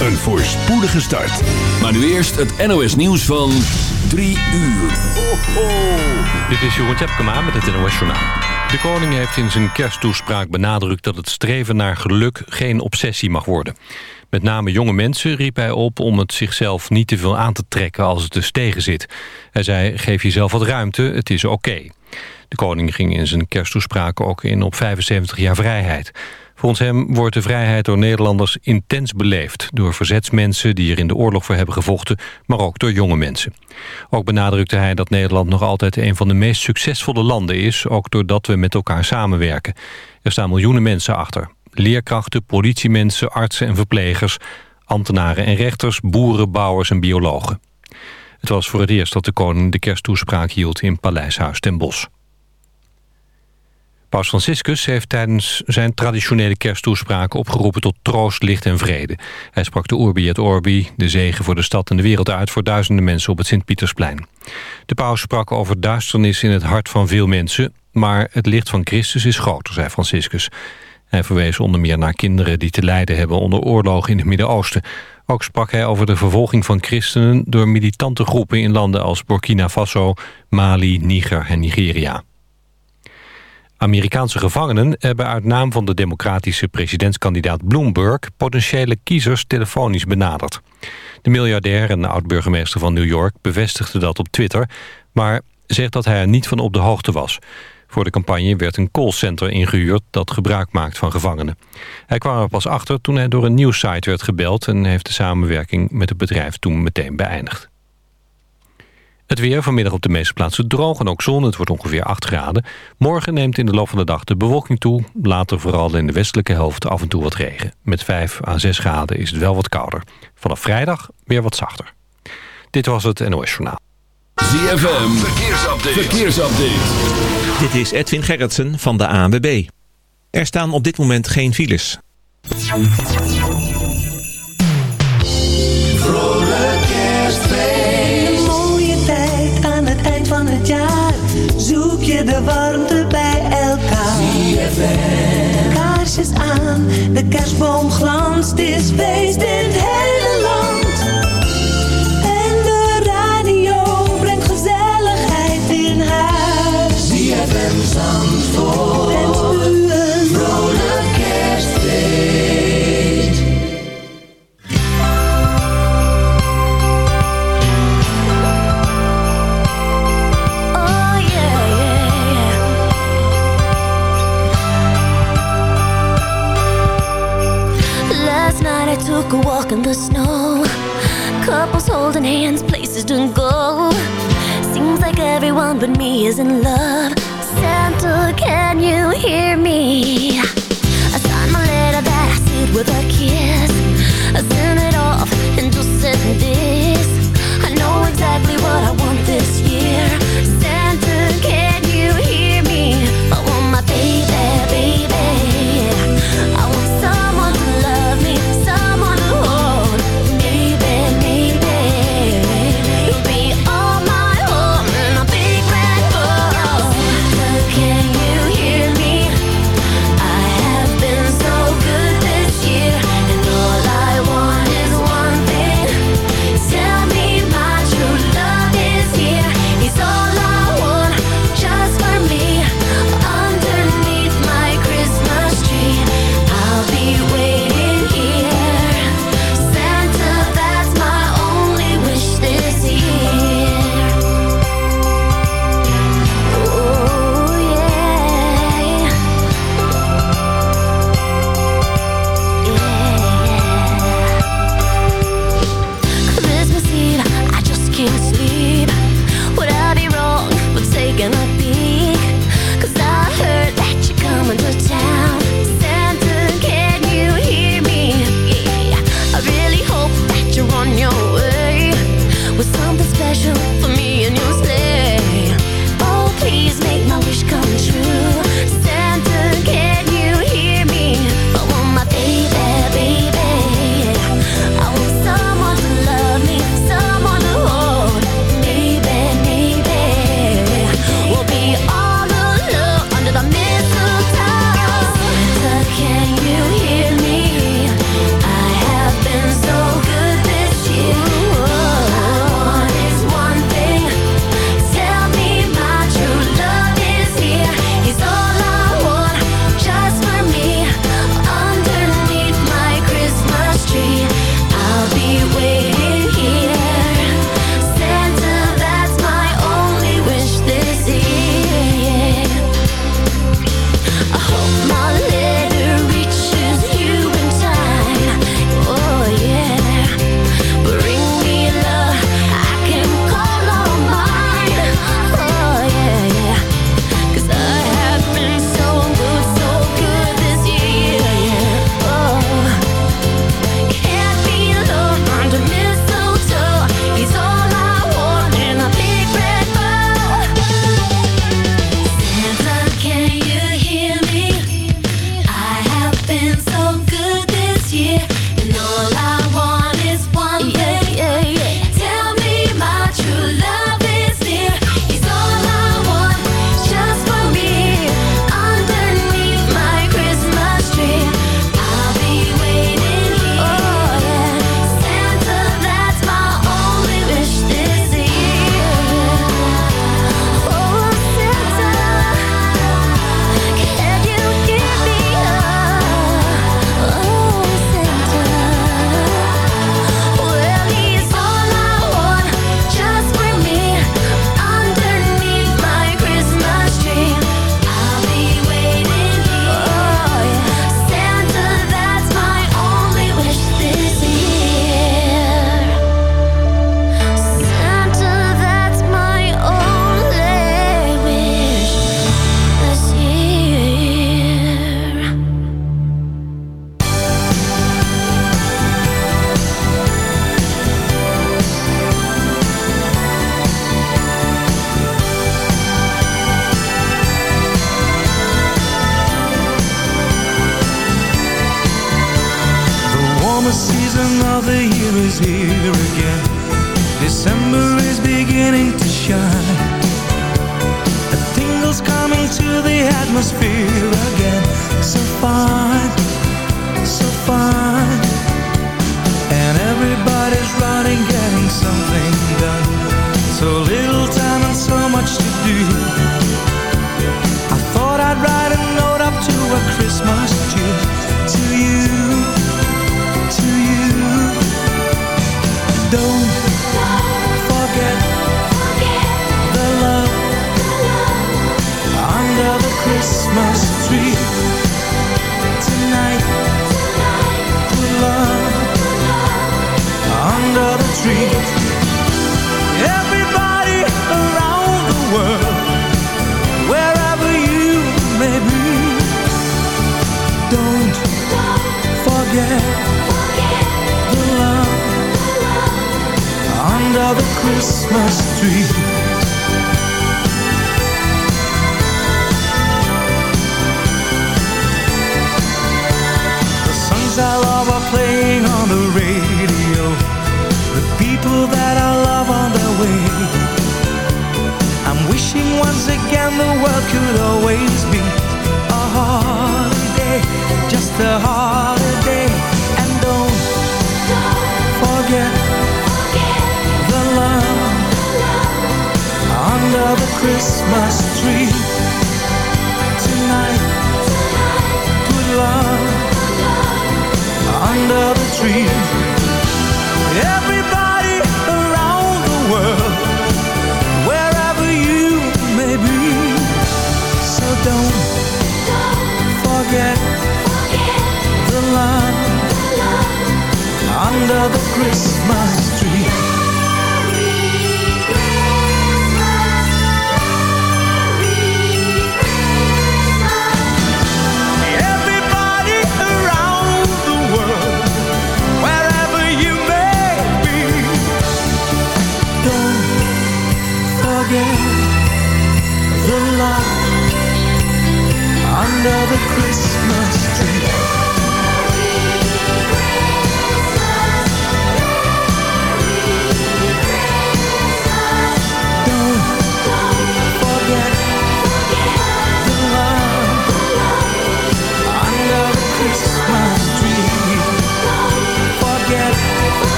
een voorspoedige start. Maar nu eerst het NOS nieuws van 3 uur. Ho, ho. Dit is Jeroen Tjepkema met het NOS Journaal. De koning heeft in zijn kersttoespraak benadrukt dat het streven naar geluk geen obsessie mag worden. Met name jonge mensen riep hij op om het zichzelf niet te veel aan te trekken als het dus tegen zit. Hij zei, geef jezelf wat ruimte, het is oké. De koning ging in zijn kersttoespraak ook in op 75 jaar vrijheid. Volgens hem wordt de vrijheid door Nederlanders intens beleefd... door verzetsmensen die er in de oorlog voor hebben gevochten... maar ook door jonge mensen. Ook benadrukte hij dat Nederland nog altijd een van de meest succesvolle landen is... ook doordat we met elkaar samenwerken. Er staan miljoenen mensen achter. Leerkrachten, politiemensen, artsen en verplegers... ambtenaren en rechters, boeren, bouwers en biologen. Het was voor het eerst dat de koning de kersttoespraak hield in Paleishuis ten Bosch. Paus Franciscus heeft tijdens zijn traditionele kersttoespraak opgeroepen tot troost, licht en vrede. Hij sprak de Urbi et Orbi, de zegen voor de stad en de wereld uit voor duizenden mensen op het Sint-Pietersplein. De paus sprak over duisternis in het hart van veel mensen, maar het licht van Christus is groter, zei Franciscus. Hij verwees onder meer naar kinderen die te lijden hebben onder oorlog in het Midden-Oosten. Ook sprak hij over de vervolging van christenen door militante groepen in landen als Burkina Faso, Mali, Niger en Nigeria. Amerikaanse gevangenen hebben uit naam van de democratische presidentskandidaat Bloomberg potentiële kiezers telefonisch benaderd. De miljardair en oud-burgemeester van New York bevestigde dat op Twitter, maar zegt dat hij er niet van op de hoogte was. Voor de campagne werd een callcenter ingehuurd dat gebruik maakt van gevangenen. Hij kwam er pas achter toen hij door een nieuwssite werd gebeld... en heeft de samenwerking met het bedrijf toen meteen beëindigd. Het weer vanmiddag op de meeste plaatsen droog en ook zon. Het wordt ongeveer 8 graden. Morgen neemt in de loop van de dag de bewolking toe. Later vooral in de westelijke helft af en toe wat regen. Met 5 à 6 graden is het wel wat kouder. Vanaf vrijdag weer wat zachter. Dit was het NOS Journaal. ZFM, verkeersupdate. verkeersupdate. Dit is Edwin Gerritsen van de ANWB. Er staan op dit moment geen files. De warmte bij elkaar. ZFM. Kaarsjes aan, de kerstboom glanst. Is feest in het hele land. En de radio brengt gezelligheid in huis. ZFM Zandvoort. Took a walk in the snow. Couples holding hands, places to go. Seems like everyone but me is in love. Santa, can you hear me?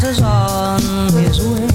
counters on his way.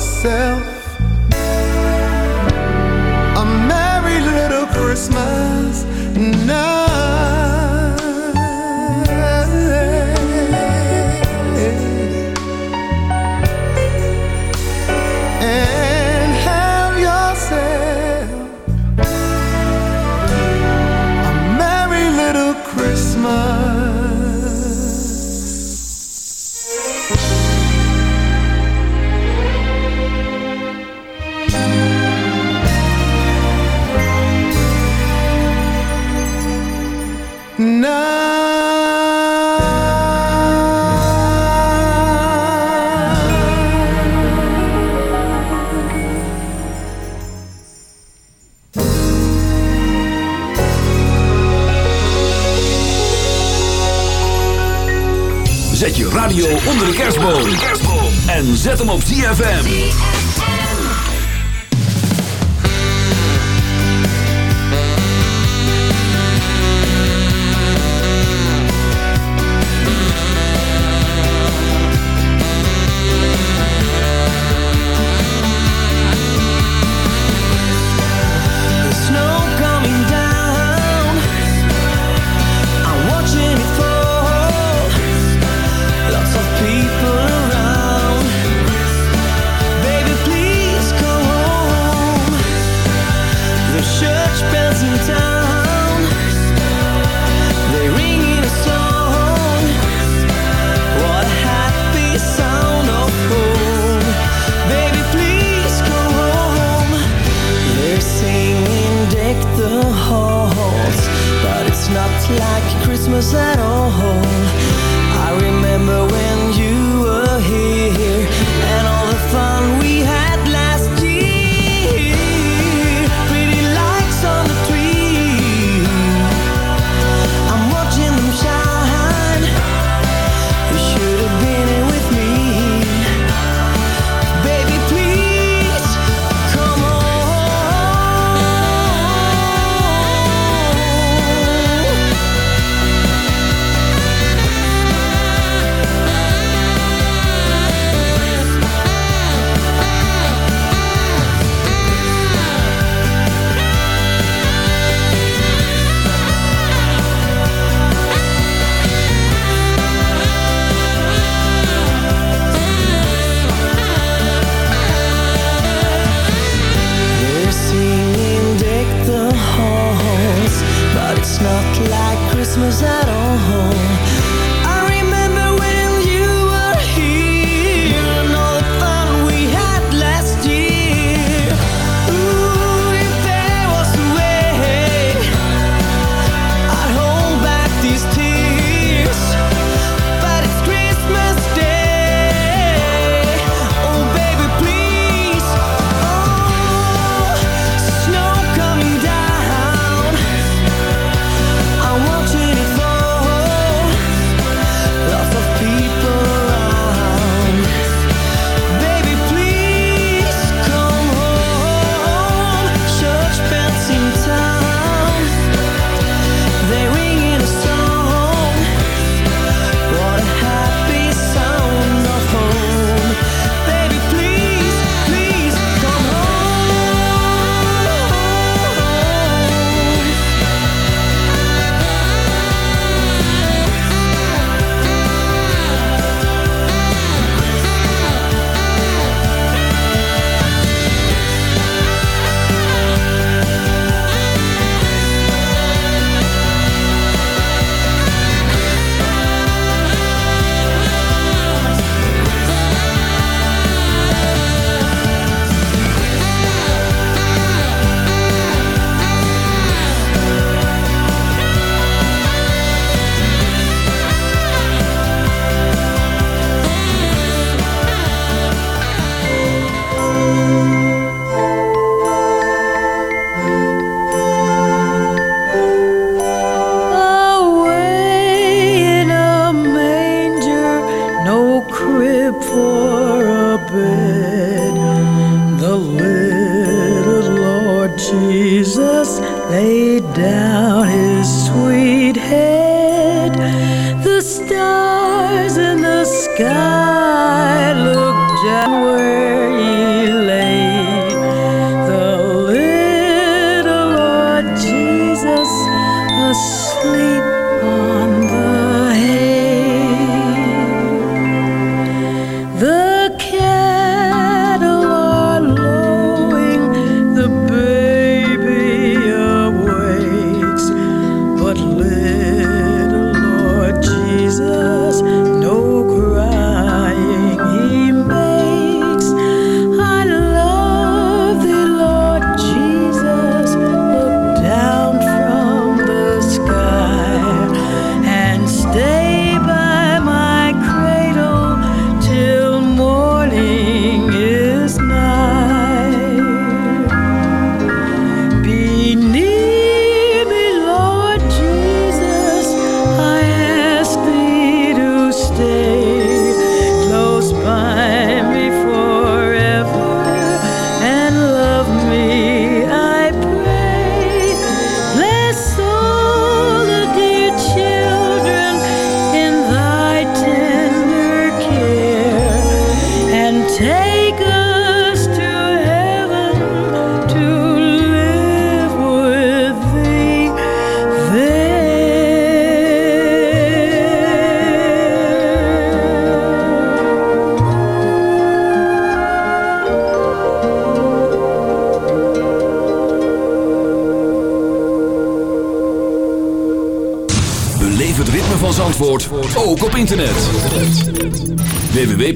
Zet like Christmas at all. I remember when.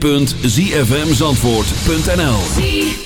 www.zfmzandvoort.nl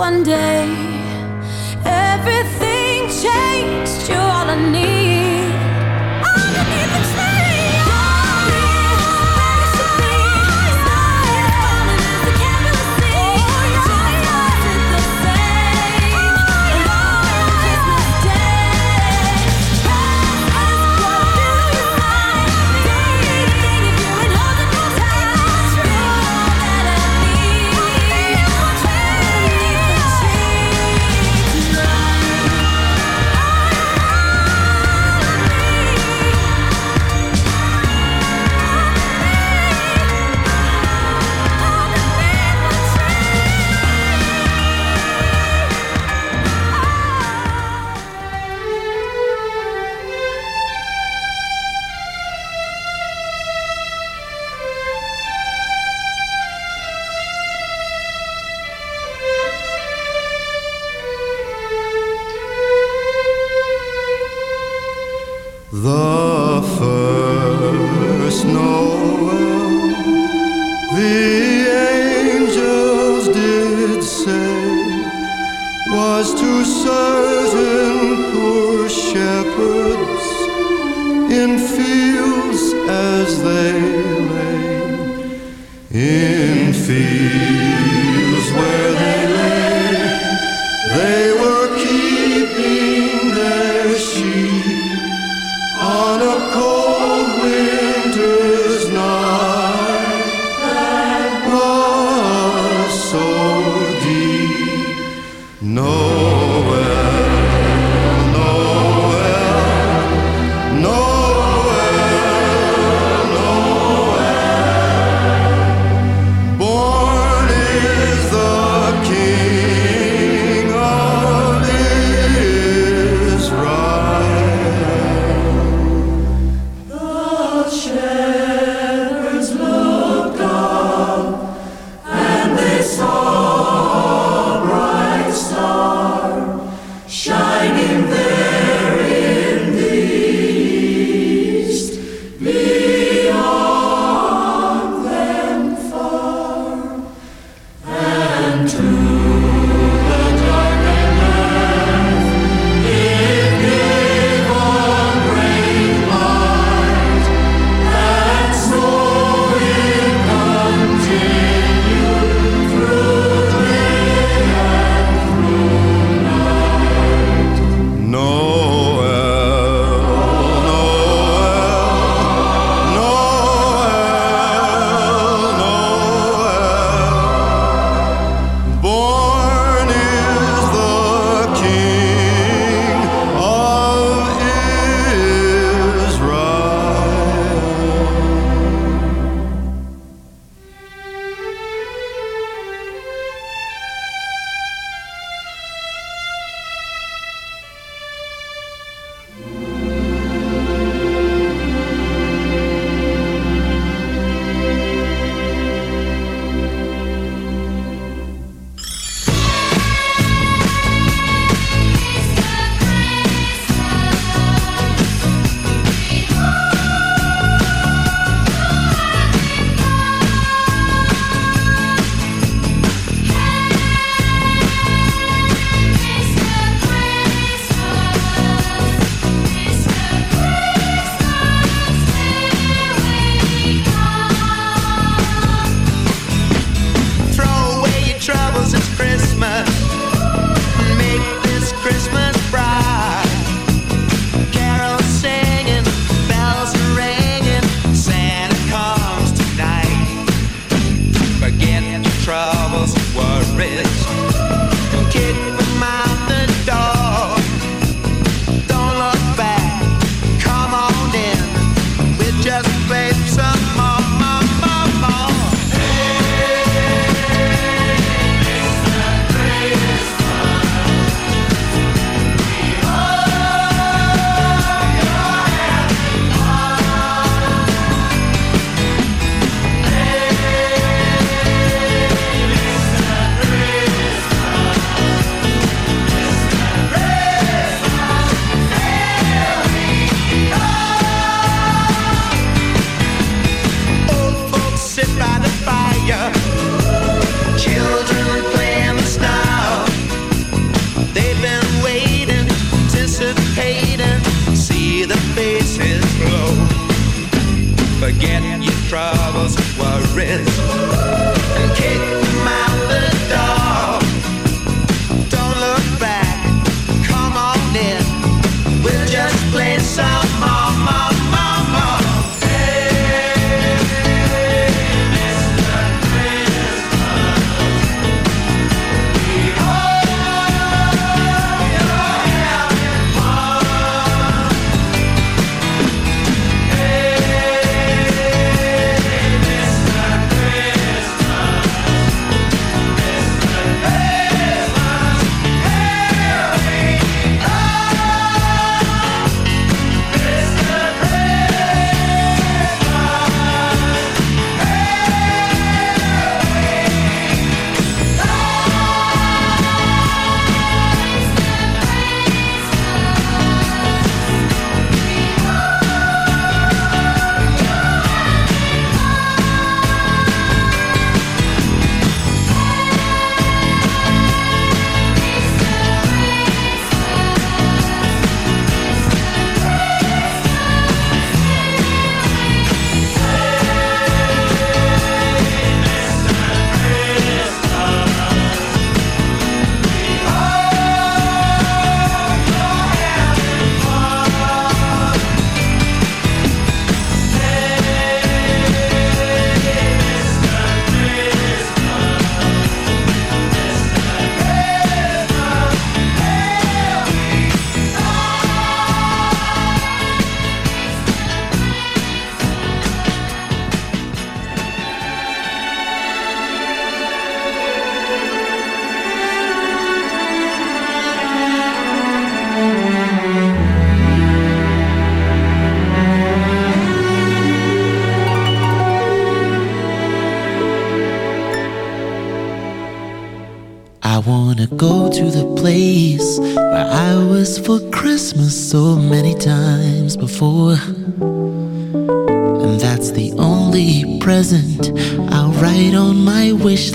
One day,